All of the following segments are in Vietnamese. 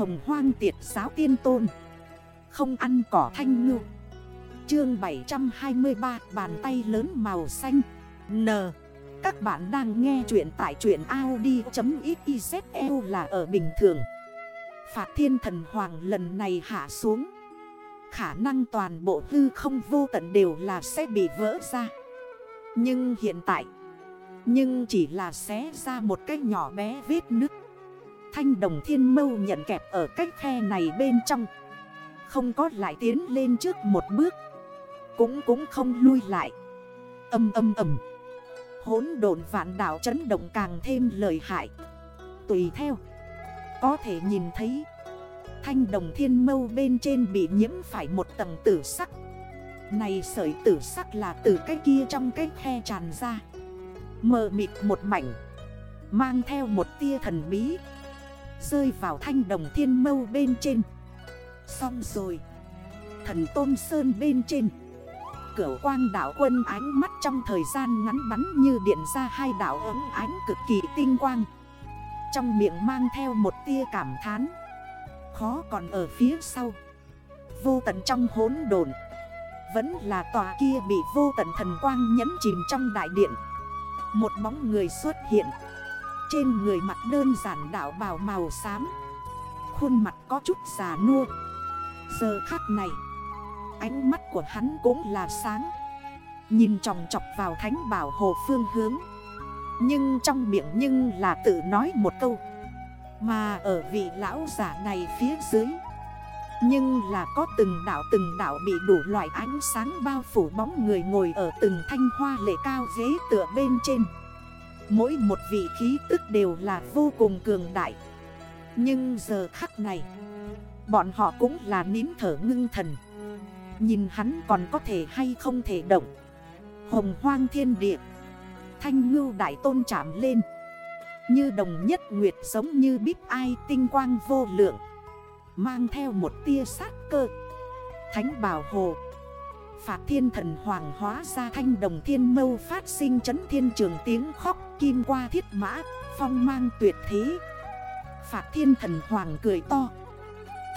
Hồng hoang tiệt giáo tiên tôn. Không ăn cỏ thanh ngư. Chương 723 bàn tay lớn màu xanh. N. Các bạn đang nghe chuyện tại chuyện Audi.xyzl là ở bình thường. Phạt thiên thần hoàng lần này hạ xuống. Khả năng toàn bộ hư không vô tận đều là sẽ bị vỡ ra. Nhưng hiện tại, Nhưng chỉ là xé ra một cái nhỏ bé vết nứt. Thanh đồng thiên mâu nhận kẹp ở cách khe này bên trong. Không có lại tiến lên trước một bước. Cũng cũng không lui lại. Âm âm âm Hốn độn vạn đảo chấn động càng thêm lời hại. Tùy theo. Có thể nhìn thấy. Thanh đồng thiên mâu bên trên bị nhiễm phải một tầng tử sắc. Này sợi tử sắc là từ cái kia trong cái khe tràn ra. Mờ mịt một mảnh. Mang theo một tia thần bí. Rơi vào thanh đồng thiên mâu bên trên. Xong rồi, Thần Tôn Sơn bên trên. Cửu quang đảo quân ánh mắt trong thời gian ngắn bắn như điện ra hai đảo ấm ánh cực kỳ tinh quang. Trong miệng mang theo một tia cảm thán. Khó còn ở phía sau. Vô tận trong hốn đồn Vẫn là tòa kia bị vô tận thần quang nhấn chìm trong đại điện. Một bóng người xuất hiện trên người mặt đơn giản đảo bào màu xám. Khuôn mặt có chút già nua. Giờ khắc này, Ánh mắt của hắn cũng là sáng. Nhìn tròng chọc vào thánh bảo hồ phương hướng. Nhưng trong miệng nhưng là tự nói một câu. Mà ở vị lão giả này phía dưới, Nhưng là có từng đảo từng đảo bị đủ loại ánh sáng bao phủ bóng người ngồi ở từng thanh hoa lệ cao ghế tựa bên trên. Mỗi một vị khí tức đều là vô cùng cường đại. Nhưng giờ khắc này, Bọn họ cũng là nín thở ngưng thần. Nhìn hắn còn có thể hay không thể động. Hồng hoang thiên địa, Thanh ngưu đại tôn chạm lên. Như đồng nhất nguyệt giống như bíp ai tinh quang vô lượng. Mang theo một tia sát cơ. Thánh bảo hồ Phạt thiên thần hoàng hóa ra thanh đồng thiên mâu phát sinh chấn thiên trường tiếng khóc kim qua thiết mã, Phong mang tuyệt thế. Phạt thiên thần hoàng cười to.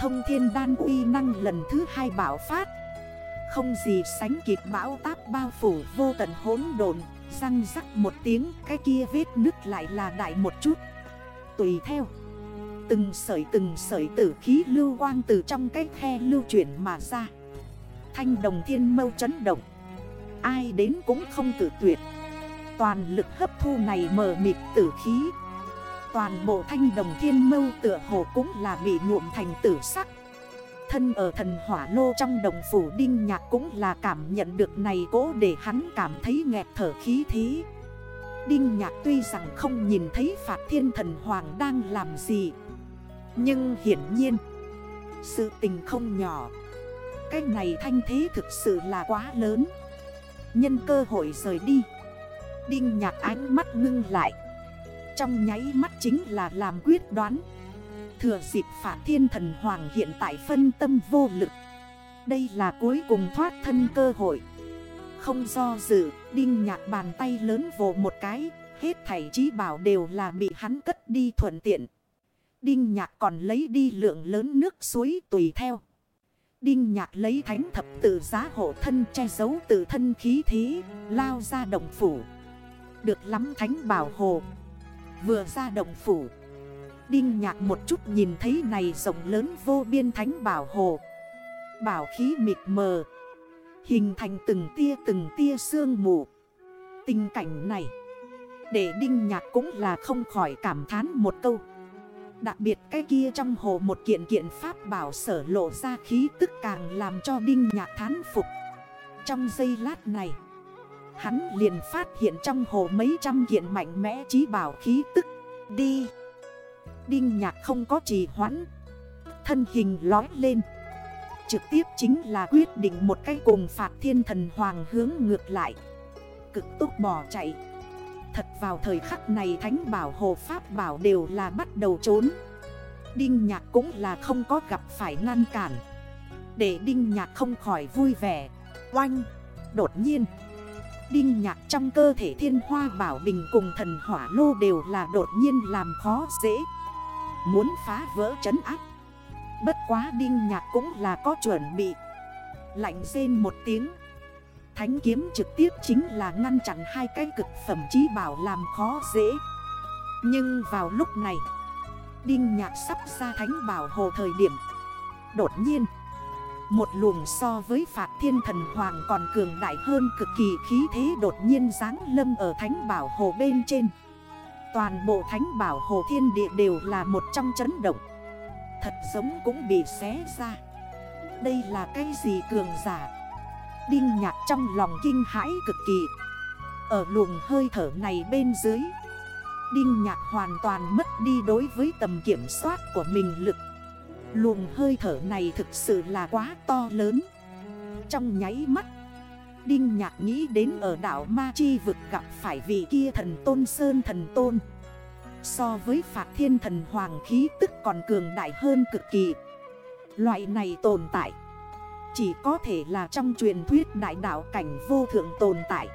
Thông thiên đan uy năng lần thứ hai bảo phát. Không gì sánh kịp bão táp bao phủ vô tận hỗn độn, Răng rắc một tiếng cái kia vết nứt lại là đại một chút. Tùy theo, Từng sợi từng sợi tử khí lưu quang từ trong cái khe lưu chuyển mà ra. Thanh đồng thiên mâu chấn động. Ai đến cũng không tự tuyệt. Toàn lực hấp thu này mờ mịt tử khí. Toàn bộ thanh đồng thiên mâu tựa hồ cũng là bị nhuộm thành tử sắc. Thân ở thần hỏa lô trong đồng phủ đinh nhạc cũng là cảm nhận được này cố để hắn cảm thấy nghẹt thở khí thế. Đinh nhạc tuy rằng không nhìn thấy Phạt Thiên Thần Hoàng đang làm gì, Nhưng hiển nhiên, Sự tình không nhỏ cái này thanh thế thực sự là quá lớn. Nhân cơ hội rời đi. Đinh nhạc ánh mắt ngưng lại. Trong nháy mắt chính là làm quyết đoán. Thừa dịp phả thiên thần hoàng hiện tại phân tâm vô lực. Đây là cuối cùng thoát thân cơ hội. Không do dự, Đinh nhạc bàn tay lớn vồ một cái. Hết thảy trí bảo đều là bị hắn cất đi thuận tiện. Đinh nhạc còn lấy đi lượng lớn nước suối tùy theo. Đinh nhạc lấy thánh thập tự giá hộ thân che giấu tự thân khí thế, lao ra động phủ. Được lắm thánh bảo hộ. Vừa ra động phủ. Đinh nhạc một chút nhìn thấy này rộng lớn vô biên thánh bảo hộ. Bảo khí mịt mờ. Hình thành từng tia từng tia sương mù. Tình cảnh này. Để đinh nhạc cũng là không khỏi cảm thán một câu. Đặc biệt cái kia trong hồ một kiện kiện pháp bảo sở lộ ra khí tức càng làm cho Đinh Nhạc thán phục. Trong giây lát này, hắn liền phát hiện trong hồ mấy trăm kiện mạnh mẽ trí bảo khí tức. Đi! Đinh Nhạc không có trì hoãn. Thân hình lói lên. Trực tiếp chính là quyết định một cái cùng phạt thiên thần hoàng hướng ngược lại. Cực tốc bỏ chạy. Thật vào thời khắc này thánh bảo hộ pháp bảo đều là bắt đầu trốn. Đinh nhạc cũng là không có gặp phải ngăn cản. Để đinh nhạc không khỏi vui vẻ, Oanh, Đột nhiên, Đinh nhạc trong cơ thể thiên hoa bảo bình cùng thần hỏa lô đều là đột nhiên làm khó dễ. Muốn phá vỡ trấn áp. Bất quá đinh nhạc cũng là có chuẩn bị. Lạnh rên một tiếng Thánh kiếm trực tiếp chính là ngăn chặn hai cái cực phẩm trí bảo làm khó dễ. Nhưng vào lúc này, Đinh nhạc sắp ra thánh bảo hồ thời điểm. Đột nhiên, Một luồng so với Phạt Thiên Thần Hoàng còn cường đại hơn cực kỳ khí thế đột nhiên giáng lâm ở thánh bảo hồ bên trên. Toàn bộ thánh bảo hồ thiên địa đều là một trong chấn động. Thật giống cũng bị xé ra. Đây là cái gì cường giả? Đinh nhạc trong lòng kinh hãi cực kỳ. Ở luồng hơi thở này bên dưới, Đinh nhạc hoàn toàn mất đi đối với tầm kiểm soát của mình lực. Luồng hơi thở này thực sự là quá to lớn. Trong nháy mắt, Đinh nhạc nghĩ đến ở đảo Ma Chi vực gặp phải vị kia thần tôn sơn thần tôn. So với phạt thiên thần hoàng khí tức còn cường đại hơn cực kỳ. Loại này tồn tại chỉ có thể là trong truyền thuyết đại đảo cảnh vô thượng tồn tại.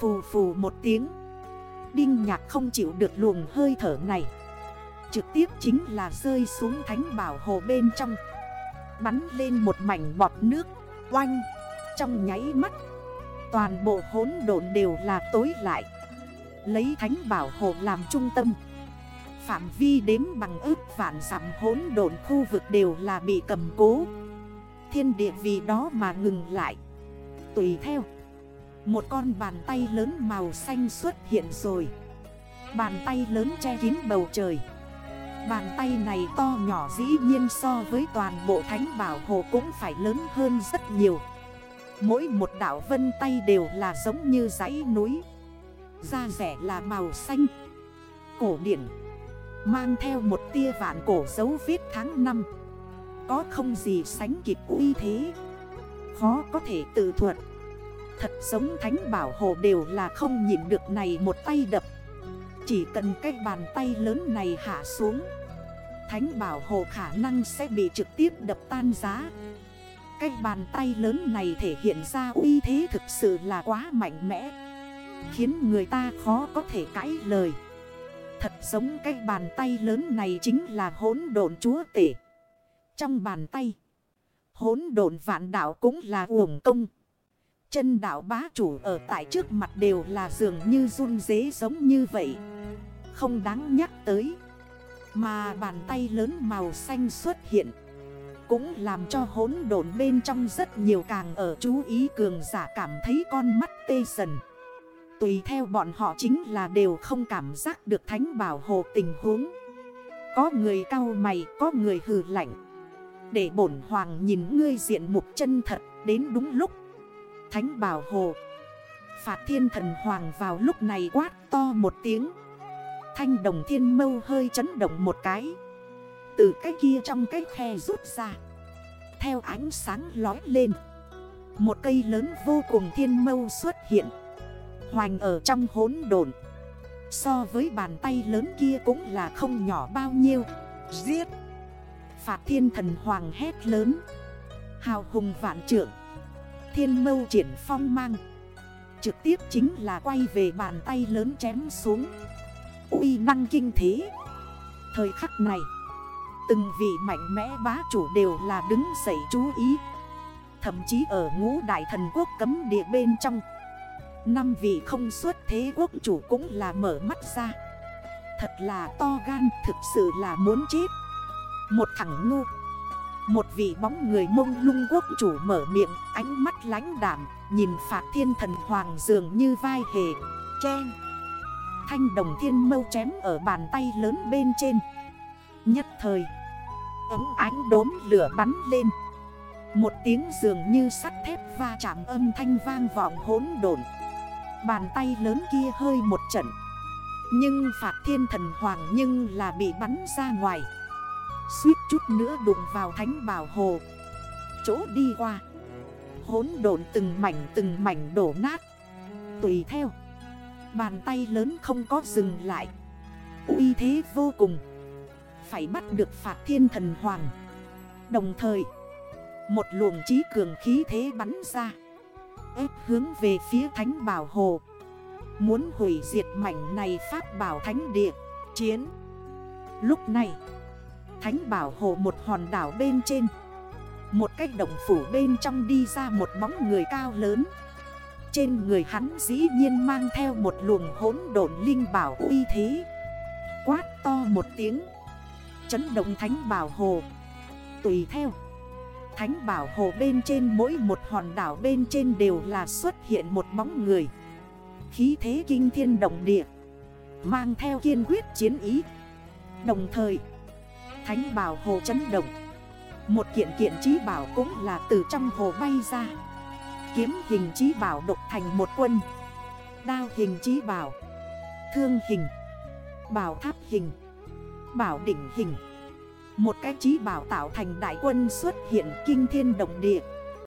Phù phù một tiếng, Đinh nhạc không chịu được luồng hơi thở này. Trực tiếp chính là rơi xuống thánh bảo hồ bên trong. Bắn lên một mảnh bọt nước, Oanh, Trong nháy mắt, Toàn bộ hốn độn đều là tối lại. Lấy thánh bảo hồ làm trung tâm. Phạm vi đếm bằng ước vạn giảm hốn độn khu vực đều là bị cầm cố. Thiên địa vì đó mà ngừng lại. Tùy theo, Một con bàn tay lớn màu xanh xuất hiện rồi. Bàn tay lớn che kín bầu trời. Bàn tay này to nhỏ dĩ nhiên so với toàn bộ thánh bảo hồ cũng phải lớn hơn rất nhiều. Mỗi một đảo vân tay đều là giống như dãy núi. Da rẻ là màu xanh. Cổ điển, Mang theo một tia vạn cổ dấu viết tháng năm. Có không gì sánh kịp uy thế. Khó có thể tự thuật. Thật giống thánh bảo hộ đều là không nhìn được này một tay đập. Chỉ cần cái bàn tay lớn này hạ xuống, Thánh bảo hộ khả năng sẽ bị trực tiếp đập tan giá. Cái bàn tay lớn này thể hiện ra uy thế thực sự là quá mạnh mẽ, Khiến người ta khó có thể cãi lời. Thật giống cái bàn tay lớn này chính là hỗn độn chúa tể. Trong bàn tay, hốn độn vạn đảo cũng là uổng công. Chân đảo bá chủ ở tại trước mặt đều là dường như run dế giống như vậy. Không đáng nhắc tới. Mà bàn tay lớn màu xanh xuất hiện. Cũng làm cho hốn độn bên trong rất nhiều càng ở chú ý cường giả cảm thấy con mắt tê dần. Tùy theo bọn họ chính là đều không cảm giác được thánh bảo hộ tình huống Có người cao mày, có người hừ lạnh để bổn hoàng nhìn ngươi diện mục chân thật đến đúng lúc. Thánh bảo hồ, Phạt thiên thần hoàng vào lúc này quát to một tiếng. Thanh đồng thiên mâu hơi chấn động một cái. Từ cái kia trong cái khe rút ra. Theo ánh sáng lói lên. Một cây lớn vô cùng thiên mâu xuất hiện. Hoành ở trong hốn đồn. So với bàn tay lớn kia cũng là không nhỏ bao nhiêu. Giết! Phạt thiên thần hoàng hét lớn. Hào hùng vạn trưởng. Thiên mâu triển phong mang. Trực tiếp chính là quay về bàn tay lớn chém xuống. Uy năng kinh thế. Thời khắc này, Từng vị mạnh mẽ bá chủ đều là đứng dậy chú ý. Thậm chí ở ngũ đại thần quốc cấm địa bên trong, Năm vị không xuất thế quốc chủ cũng là mở mắt ra. Thật là to gan, thực sự là muốn chết. Một thằng ngu. Một vị bóng người mông lung quốc chủ mở miệng, Ánh mắt lánh đảm Nhìn phạt thiên thần hoàng dường như vai hề. Chen. Thanh đồng thiên mâu chém ở bàn tay lớn bên trên. Nhất thời, Ấm ánh đốm lửa bắn lên. Một tiếng dường như sắt thép va chạm âm thanh vang vọng hốn đồn Bàn tay lớn kia hơi một trận. Nhưng phạt thiên thần hoàng nhưng là bị bắn ra ngoài. Suýt chút nữa đụng vào thánh bảo hồ. Chỗ đi qua Hốn độn từng mảnh từng mảnh đổ nát. Tùy theo, Bàn tay lớn không có dừng lại. Uy thế vô cùng. Phải bắt được phạt thiên thần hoàng. Đồng thời, Một luồng trí cường khí thế bắn ra, ép hướng về phía thánh bảo hồ. Muốn hủy diệt mảnh này pháp bảo thánh địa, Chiến. Lúc này Thánh bảo hộ một hòn đảo bên trên. Một cách động phủ bên trong đi ra một bóng người cao lớn. Trên người hắn dĩ nhiên mang theo một luồng hỗn độn linh bảo uy thế. Quát to một tiếng. Chấn động thánh bảo hồ Tùy theo. Thánh bảo hồ bên trên mỗi một hòn đảo bên trên đều là xuất hiện một bóng người. Khí thế kinh thiên động địa. Mang theo kiên quyết chiến ý. Đồng thời Thánh bảo hồ chấn động. Một kiện kiện trí bảo cũng là từ trong hồ bay ra. Kiếm hình trí bảo độc thành một quân. Đao hình trí bảo. Thương hình. Bảo tháp hình. Bảo đỉnh hình. Một cái trí bảo tạo thành đại quân xuất hiện kinh thiên động địa.